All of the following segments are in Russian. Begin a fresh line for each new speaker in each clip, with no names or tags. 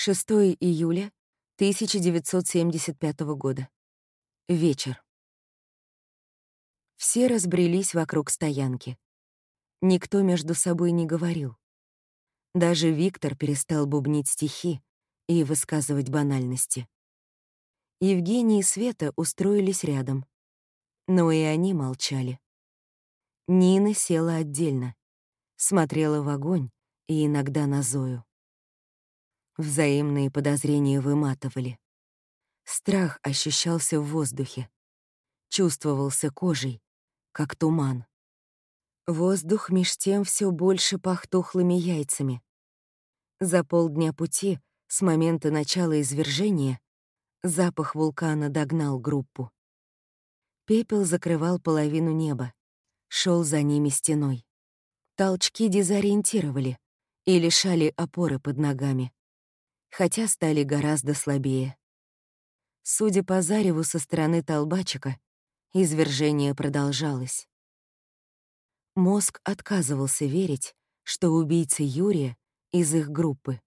6 июля 1975 года. Вечер. Все разбрелись вокруг стоянки. Никто между собой не говорил. Даже Виктор перестал бубнить стихи и высказывать банальности. Евгений и Света устроились рядом. Но и они молчали. Нина села отдельно, смотрела в огонь и иногда на Зою. Взаимные подозрения выматывали. Страх ощущался в воздухе. Чувствовался кожей, как туман. Воздух меж тем все больше пах тухлыми яйцами. За полдня пути, с момента начала извержения, запах вулкана догнал группу. Пепел закрывал половину неба, шел за ними стеной. Толчки дезориентировали и лишали опоры под ногами хотя стали гораздо слабее. Судя по зареву со стороны толбачика, извержение продолжалось. Мозг отказывался верить, что убийца Юрия из их группы.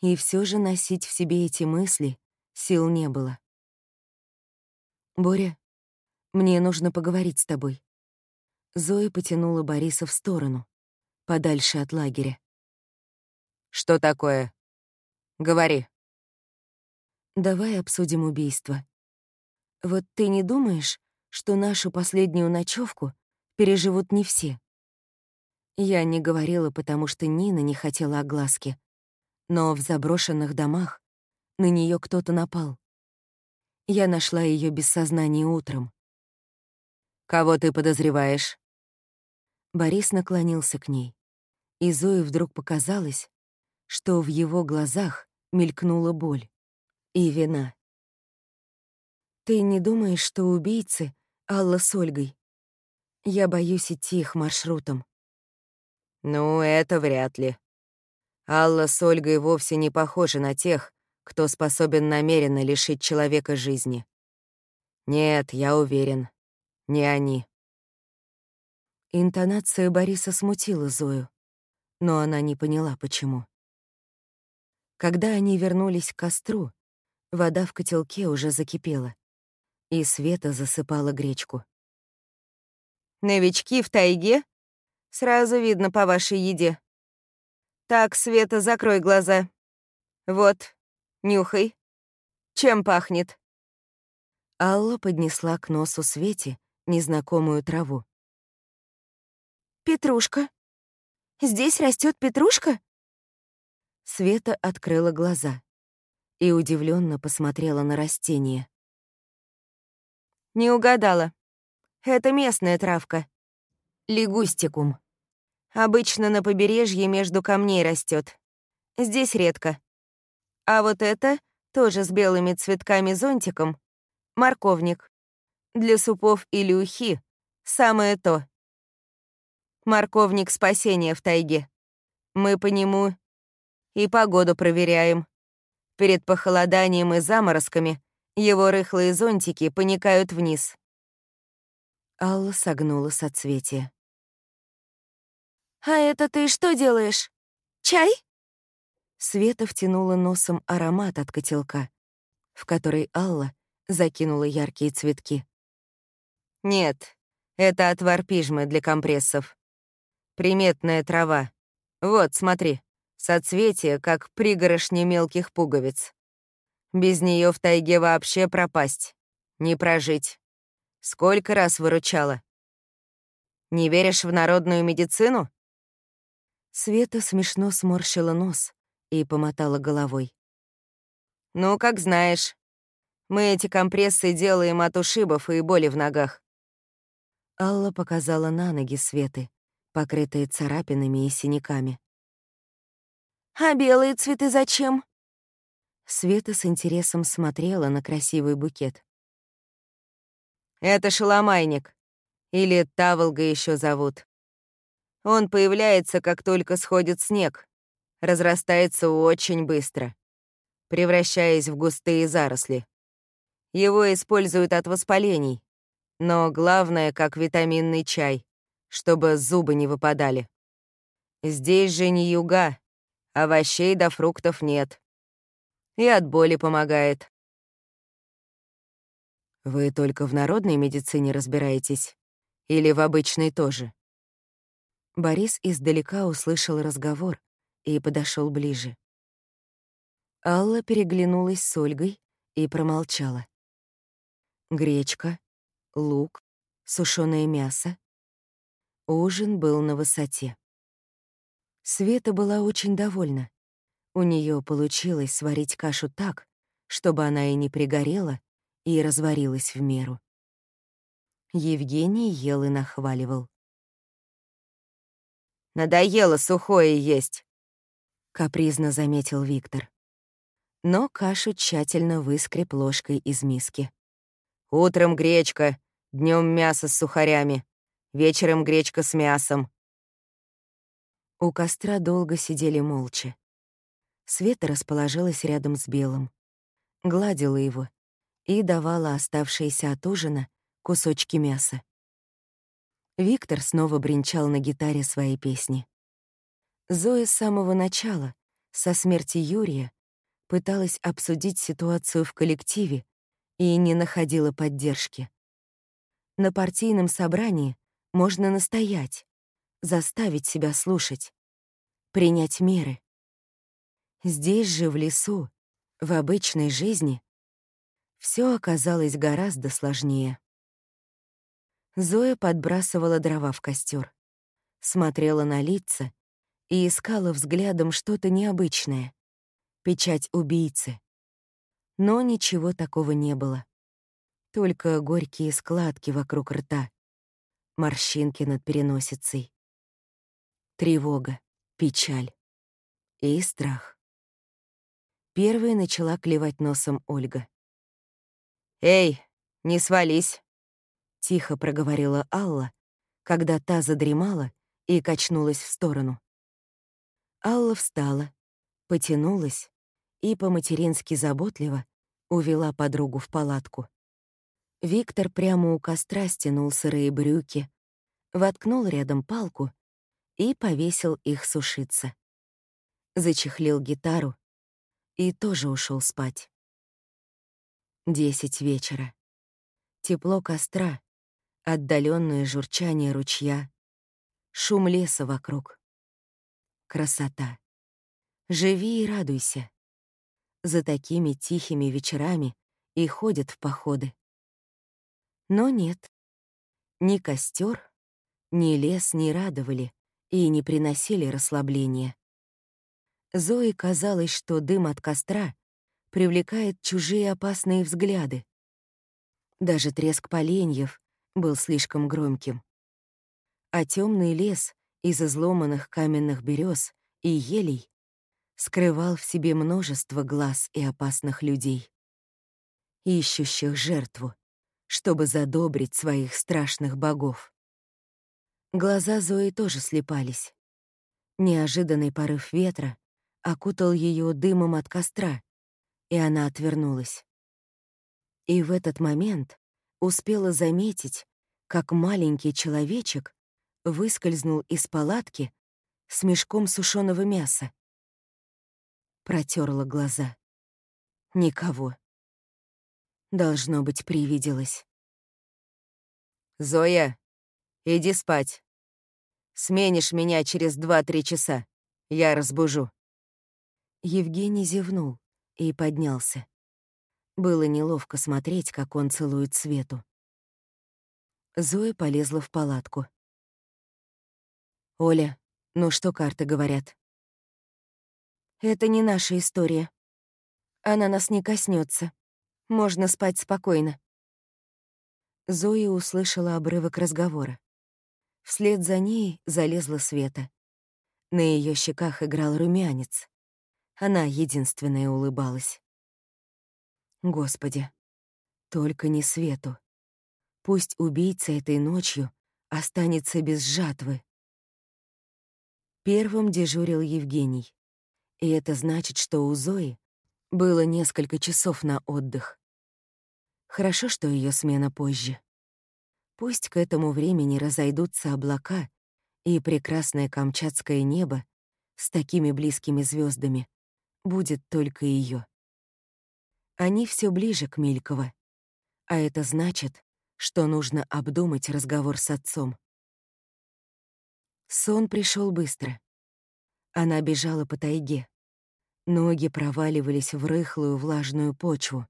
И все же носить в себе эти мысли сил не было. «Боря, мне нужно поговорить с тобой». Зоя потянула Бориса в сторону, подальше от лагеря.
«Что такое?» Говори.
Давай обсудим убийство. Вот ты не думаешь, что нашу последнюю ночевку переживут не все? Я не говорила, потому что Нина не хотела огласки. Но в заброшенных домах на нее кто-то напал. Я нашла ее без сознания утром.
«Кого ты подозреваешь?»
Борис наклонился к ней, и Зое вдруг показалось, что в его глазах мелькнула боль и вина. «Ты не думаешь, что убийцы — Алла с Ольгой? Я боюсь идти их маршрутом».
«Ну, это вряд ли. Алла с Ольгой вовсе не похожи на тех, кто способен намеренно лишить человека жизни. Нет, я уверен, не они».
Интонация Бориса смутила Зою, но она не поняла, почему. Когда они вернулись к костру, вода в котелке уже закипела, и Света засыпала гречку.
«Новички в тайге? Сразу видно по вашей еде. Так, Света, закрой глаза. Вот, нюхай. Чем пахнет?»
Алла поднесла к носу Свете незнакомую траву.
«Петрушка. Здесь растет петрушка?»
Света открыла глаза и удивленно посмотрела на растение.
«Не угадала. Это местная травка. Лигустикум. Обычно на побережье между камней растет. Здесь редко. А вот это, тоже с белыми цветками-зонтиком, морковник. Для супов или ухи — самое то. Морковник спасения в тайге. Мы по нему и погоду проверяем. Перед похолоданием и заморозками его рыхлые зонтики поникают вниз.
Алла согнула соцветие.
«А это ты что делаешь? Чай?»
Света втянула носом аромат от котелка, в который Алла закинула яркие цветки.
«Нет, это отвар пижмы для компрессов. Приметная трава. Вот, смотри» соцветие, как пригорошни мелких пуговиц. Без нее в тайге вообще пропасть, не прожить. Сколько раз выручала? Не веришь в народную медицину?
Света смешно сморщила нос и помотала головой.
Ну, как знаешь. Мы эти компрессы делаем от ушибов и боли в ногах.
Алла показала на ноги Светы, покрытые царапинами и синяками.
А белые цветы зачем?»
Света с интересом смотрела на красивый букет.
«Это шаломайник. Или таволга еще зовут. Он появляется, как только сходит снег. Разрастается очень быстро, превращаясь в густые заросли. Его используют от воспалений, но главное, как витаминный чай, чтобы зубы не выпадали. Здесь же не юга, Овощей до фруктов нет. И от боли помогает.
Вы только в народной медицине разбираетесь? Или в обычной тоже? Борис издалека услышал разговор и подошел ближе. Алла переглянулась с Ольгой и промолчала. Гречка, лук, сушеное мясо. Ужин был на высоте. Света была очень довольна. У нее получилось сварить кашу так, чтобы она и не пригорела, и разварилась в меру. Евгений ел и нахваливал.
«Надоело сухое есть», —
капризно заметил Виктор. Но кашу тщательно выскреб ложкой из миски.
«Утром гречка, днем мясо с сухарями, вечером гречка с мясом.
У костра долго сидели молча. Света расположилась рядом с Белым, гладила его и давала оставшиеся от ужина кусочки мяса. Виктор снова бренчал на гитаре свои песни. Зоя с самого начала, со смерти Юрия, пыталась обсудить ситуацию в коллективе и не находила поддержки. На партийном собрании можно настоять, заставить себя слушать, принять меры. Здесь же, в лесу, в обычной жизни, все оказалось гораздо сложнее. Зоя подбрасывала дрова в костер, смотрела на лица и искала взглядом что-то необычное, печать убийцы. Но ничего такого не было. Только горькие складки вокруг рта, морщинки над переносицей тревога, печаль и страх. Первой начала клевать носом Ольга.
«Эй, не свались!»
— тихо проговорила Алла, когда та задремала и качнулась в сторону. Алла встала, потянулась и по-матерински заботливо увела подругу в палатку. Виктор прямо у костра стянул сырые брюки, воткнул рядом палку и повесил их сушиться. Зачехлил гитару и тоже ушел спать. Десять вечера. Тепло костра, отдаленное журчание ручья, шум леса вокруг. Красота. Живи и радуйся. За такими тихими вечерами и ходят в походы. Но нет. Ни костер, ни лес не радовали и не приносили расслабления. Зои казалось, что дым от костра привлекает чужие опасные взгляды. Даже треск поленьев был слишком громким. А темный лес из изломанных каменных берез и елей скрывал в себе множество глаз и опасных людей, ищущих жертву, чтобы задобрить своих страшных богов. Глаза Зои тоже слепались. Неожиданный порыв ветра окутал ее дымом от костра, и она отвернулась. И в этот момент успела заметить, как маленький человечек выскользнул из палатки с мешком сушеного мяса. Протерла глаза. Никого. Должно быть, привиделось.
«Зоя, Иди спать. Сменишь меня через два-три часа. Я разбужу».
Евгений зевнул и поднялся. Было неловко смотреть, как он целует Свету. Зоя полезла в палатку. «Оля, ну что карты говорят?» «Это не наша история. Она нас не коснется. Можно спать спокойно». Зоя услышала обрывок разговора. Вслед за ней залезла Света. На ее щеках играл румянец. Она единственная улыбалась. Господи, только не Свету. Пусть убийца этой ночью останется без жатвы. Первым дежурил Евгений. И это значит, что у Зои было несколько часов на отдых. Хорошо, что ее смена позже. Пусть к этому времени разойдутся облака, и прекрасное камчатское небо с такими близкими звездами будет только ее. Они все ближе к Мильково. А это значит, что нужно обдумать разговор с отцом. Сон пришел быстро. Она бежала по тайге. Ноги проваливались в рыхлую влажную почву.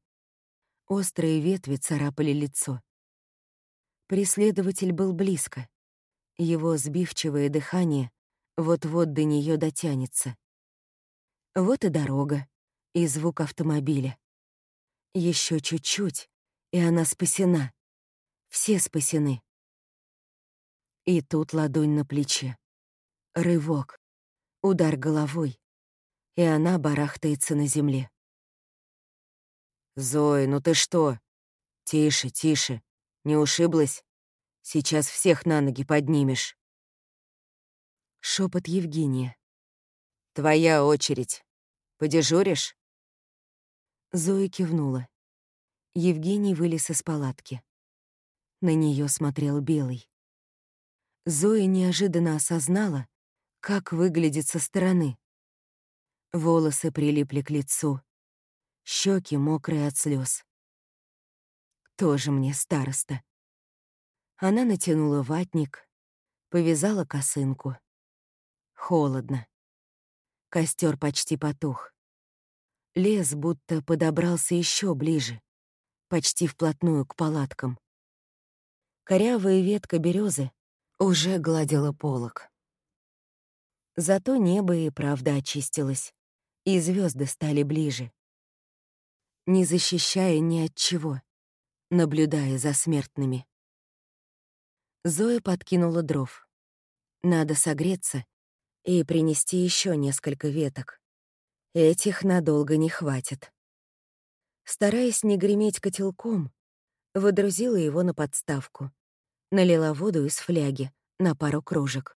Острые ветви царапали лицо. Преследователь был близко. Его сбивчивое дыхание вот-вот до нее дотянется. Вот и дорога, и звук автомобиля. Еще чуть-чуть, и она спасена. Все спасены. И тут ладонь на плече. Рывок. Удар головой. И она барахтается на земле.
«Зоя, ну ты что? Тише, тише. Не ушиблась? Сейчас всех на ноги поднимешь».
Шепот Евгения.
«Твоя очередь. Подежуришь?»
Зоя кивнула. Евгений вылез из палатки. На нее смотрел Белый. Зоя неожиданно осознала, как выглядит со стороны. Волосы прилипли к лицу, щеки мокрые от слез. Тоже мне староста. Она натянула ватник, повязала косынку. Холодно. Костер почти потух. Лес будто подобрался еще ближе почти вплотную к палаткам. Корявая ветка березы уже гладила полог. Зато небо и правда очистилось, и звезды стали ближе. Не защищая ни от чего, наблюдая за смертными. Зоя подкинула дров. Надо согреться и принести еще несколько веток. Этих надолго не хватит. Стараясь не греметь котелком, выдрузила его на подставку. Налила воду из фляги на пару кружек.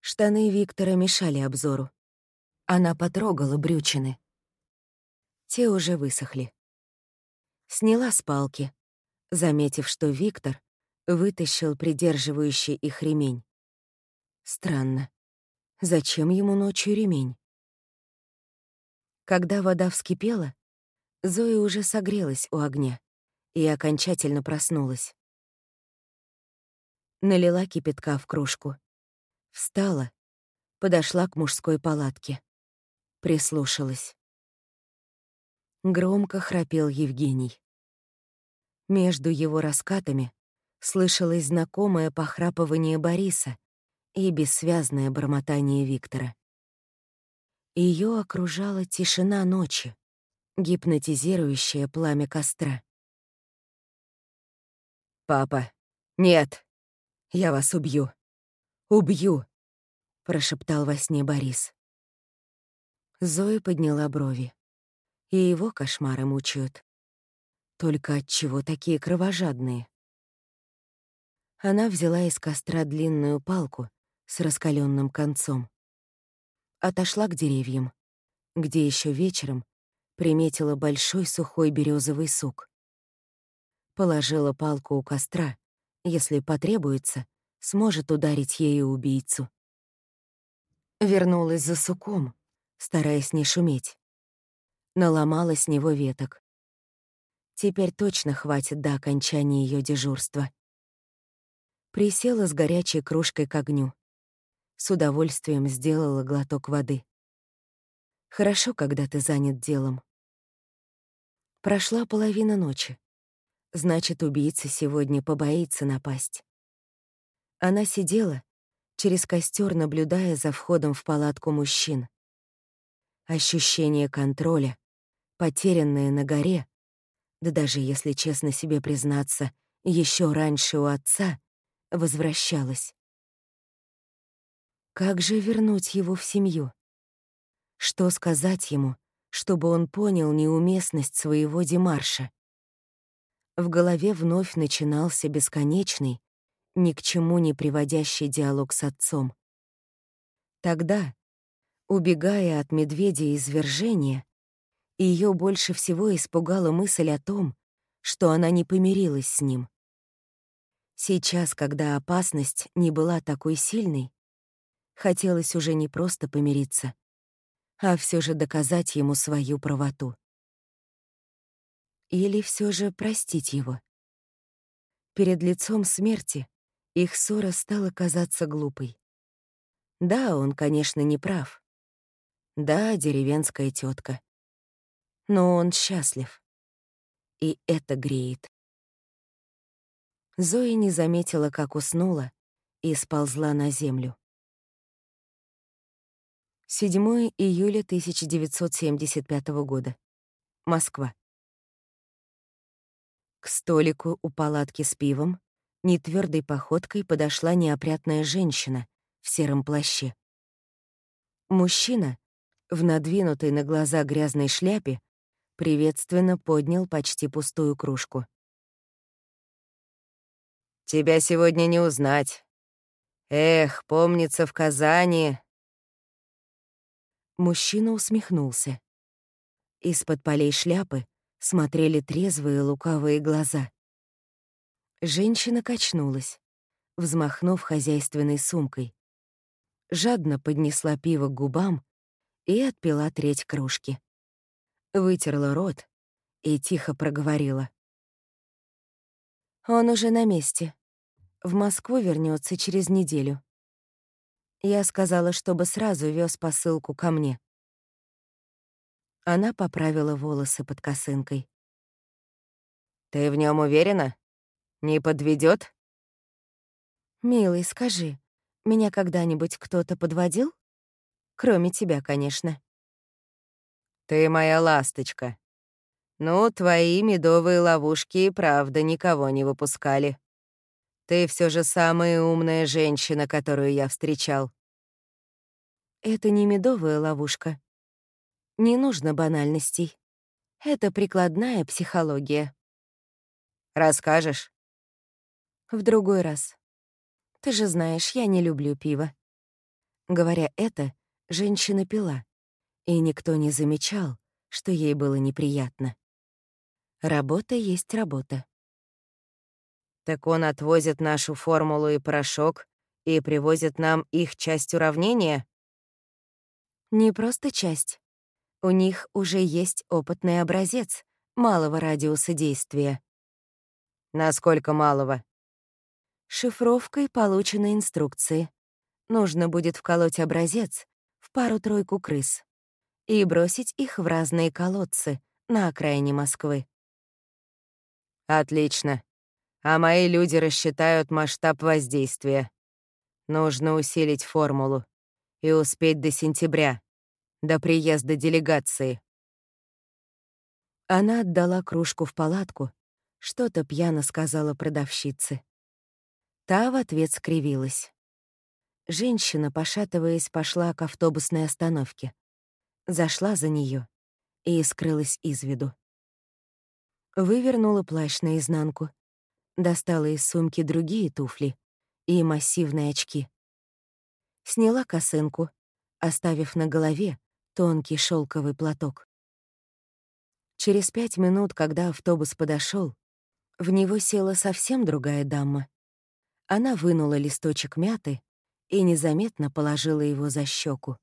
Штаны Виктора мешали обзору. Она потрогала брючины. Те уже высохли. Сняла с палки, заметив, что Виктор вытащил придерживающий их ремень. Странно. Зачем ему ночью ремень? Когда вода вскипела, Зоя уже согрелась у огня и окончательно проснулась. Налила кипятка в кружку. Встала, подошла к мужской палатке. Прислушалась. Громко храпел Евгений. Между его раскатами слышалось знакомое похрапывание Бориса и бессвязное бормотание Виктора. Ее окружала тишина ночи, гипнотизирующее пламя костра.
«Папа, нет!
Я вас убью! Убью!» — прошептал во сне Борис. Зоя подняла брови. И его кошмары мучают. Только от чего такие кровожадные? Она взяла из костра длинную палку с раскаленным концом. Отошла к деревьям, где еще вечером приметила большой сухой березовый сук. Положила палку у костра, если потребуется, сможет ударить ею убийцу. Вернулась за суком, стараясь не шуметь. Наломала с него веток. Теперь точно хватит до окончания ее дежурства. Присела с горячей кружкой к огню. С удовольствием сделала глоток воды. Хорошо, когда ты занят делом. Прошла половина ночи. Значит, убийца сегодня побоится напасть. Она сидела, через костер наблюдая за входом в палатку мужчин. Ощущение контроля, потерянное на горе, да даже, если честно себе признаться, еще раньше у отца, возвращалось. Как же вернуть его в семью? Что сказать ему, чтобы он понял неуместность своего демарша. В голове вновь начинался бесконечный, ни к чему не приводящий диалог с отцом. Тогда, убегая от медведя извержения, ее больше всего испугала мысль о том, что она не помирилась с ним. Сейчас, когда опасность не была такой сильной, хотелось уже не просто помириться, а все же доказать ему свою правоту. Или все же простить его? Перед лицом смерти их ссора стала казаться глупой. Да, он, конечно, не прав. Да, деревенская тетка. Но он счастлив. И это греет. Зоя не заметила, как уснула, и сползла на землю. 7 июля 1975 года. Москва. К столику у палатки с пивом нетвёрдой походкой подошла неопрятная женщина в сером плаще. Мужчина в надвинутой на глаза грязной шляпе приветственно поднял почти пустую кружку.
«Тебя сегодня не узнать. Эх, помнится, в Казани...»
Мужчина усмехнулся. Из-под полей шляпы смотрели трезвые лукавые глаза. Женщина качнулась, взмахнув хозяйственной сумкой. Жадно поднесла пиво к губам и отпила треть кружки. Вытерла рот и тихо проговорила. «Он уже на месте. В Москву вернется через неделю. Я сказала, чтобы сразу вез посылку ко мне. Она поправила волосы под косынкой.
«Ты в нем уверена? Не подведет?
«Милый, скажи, меня когда-нибудь кто-то подводил? Кроме тебя, конечно».
«Ты моя ласточка. Ну, твои медовые ловушки и правда никого не выпускали. Ты все же самая умная женщина, которую я встречал».
«Это не медовая ловушка. Не нужно банальностей. Это прикладная психология.
Расскажешь?
В другой раз. Ты же знаешь, я не люблю пиво. Говоря это, женщина пила, и никто не замечал, что ей было неприятно. Работа есть работа.
Так он отвозит нашу формулу и порошок и привозит нам их часть уравнения?
Не просто часть. У них уже есть опытный образец малого радиуса действия.
Насколько малого?
Шифровкой получены инструкции. Нужно будет вколоть образец в пару-тройку крыс и бросить их в разные колодцы на окраине Москвы.
Отлично. А мои люди рассчитают масштаб воздействия. Нужно усилить формулу и успеть до сентября до приезда делегации.
Она отдала кружку в палатку, что-то пьяно сказала продавщице. Та в ответ скривилась. Женщина, пошатываясь, пошла к автобусной остановке. Зашла за нее и скрылась из виду. Вывернула плащ наизнанку, достала из сумки другие туфли и массивные очки. Сняла косынку, оставив на голове тонкий шелковый платок. Через пять минут, когда автобус подошел, в него села совсем другая дама. Она вынула листочек мяты и незаметно положила его за щеку.